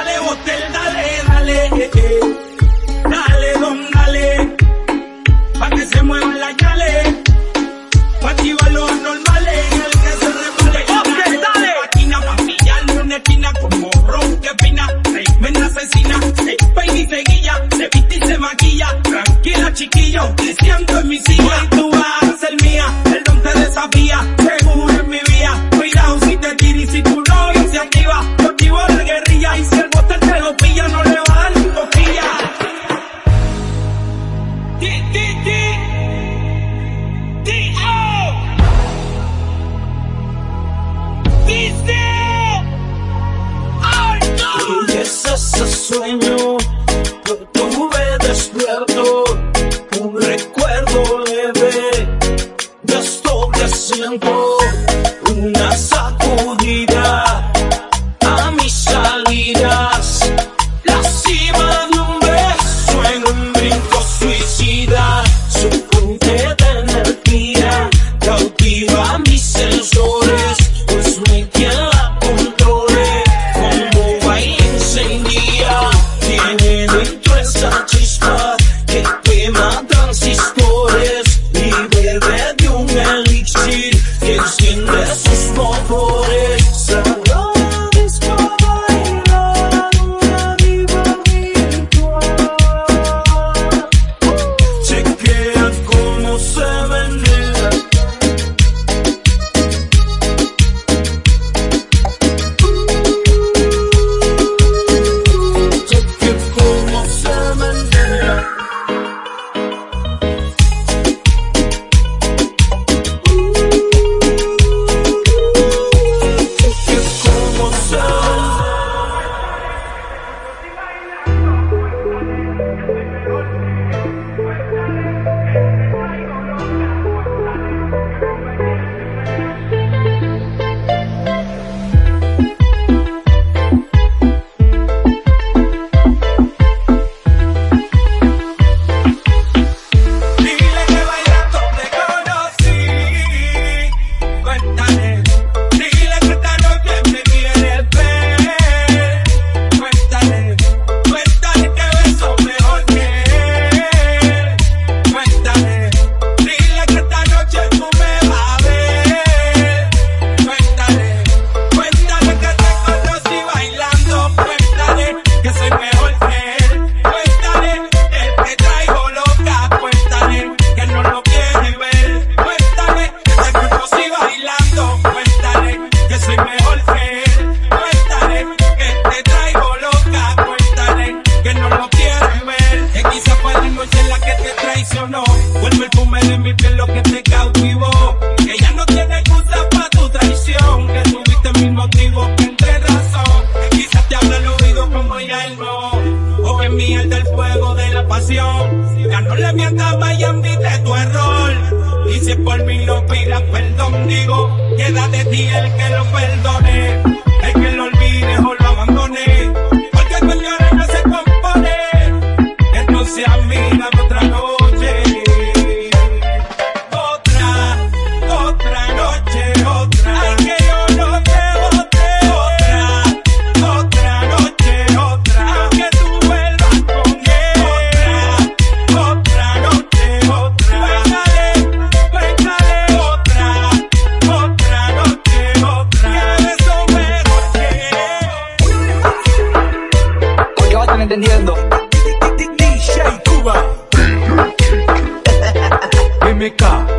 vale hotel, dale, dale, eh, eh. dale, don, dale, pa' que se muevan las yales, pa' activar los normales, el que se repale, dale, dale, máquina pa' pillarle una esquina con morrón que pina, se ven asesina, se peina y se guilla, se viste y se maquilla, tranquila chiquillo, siento en mi silla, y tú vas a ser mía, el don te desafía, seguro en mi vía, cuidado si te tiras y si tú no, y se activa, yo activo la guerrilla y se ese sueño que tuve despierto, un recuerdo leve de esto que. por mí no pidas perdón, digo, quédate ti el que lo perdone. aprendiendo. DJ Cuba. MK.